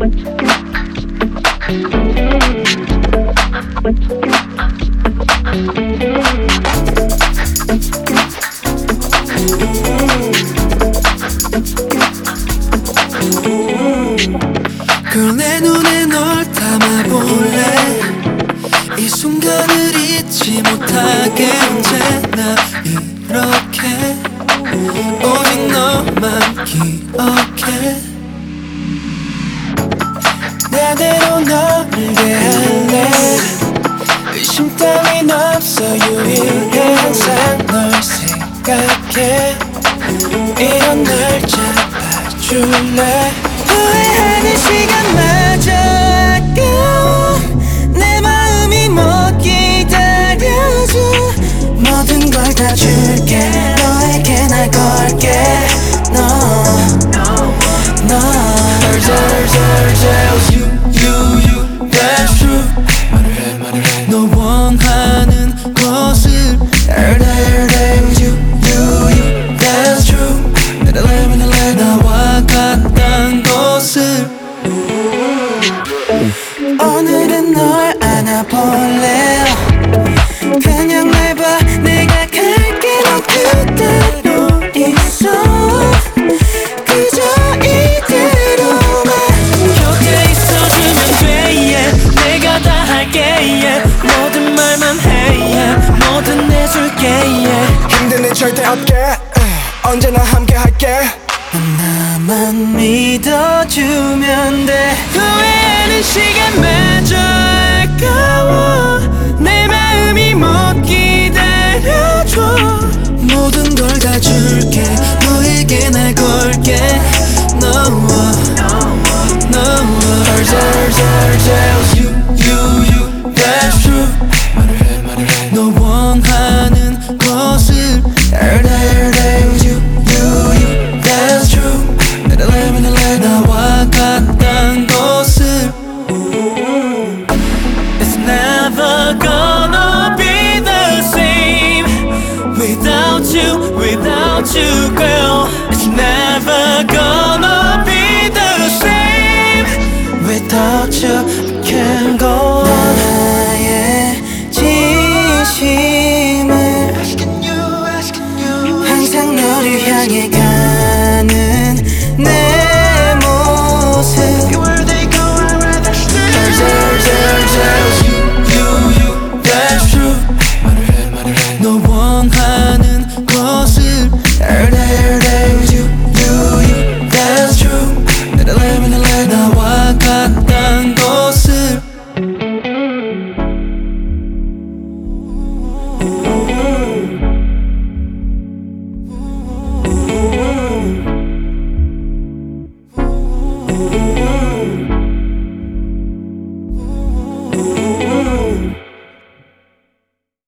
Girl 내 눈에 널 담아볼래? 이 순간을 잊지 못하게 언제나 이렇게 오직 너만 기억해 너를 대할래 의심 따윈 없어 유일해 항상 널 생각해. 이런 날 잡아줄래? 후회하는 시간마저 아까워. 내 마음이 못 기다려줘. 모든 걸 다 줄 오늘은 널 안아볼래 그냥 날봐 내가 갈게 너 그대로 있어 그저 이대로만 곁에 있어주면 돼 yeah. 내가 다 할게 yeah. 모든 말만 해 yeah. 뭐든 해줄게 yeah. 힘든 일 절대 없게 언제나 함께 할게 나만 믿어주면 돼. 후회하는 시간마저 아까워? 내 마음이 못 기다려줘. 모든 걸 다 줄게. 너에게 날 걸게. No never gonna be the same without you, without you, girl. It's never gonna be the same without you,